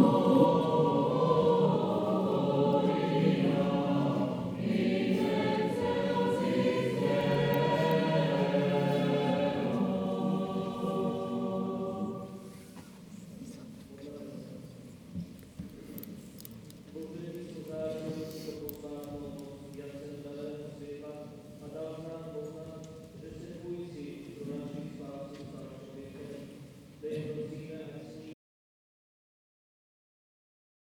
Oh.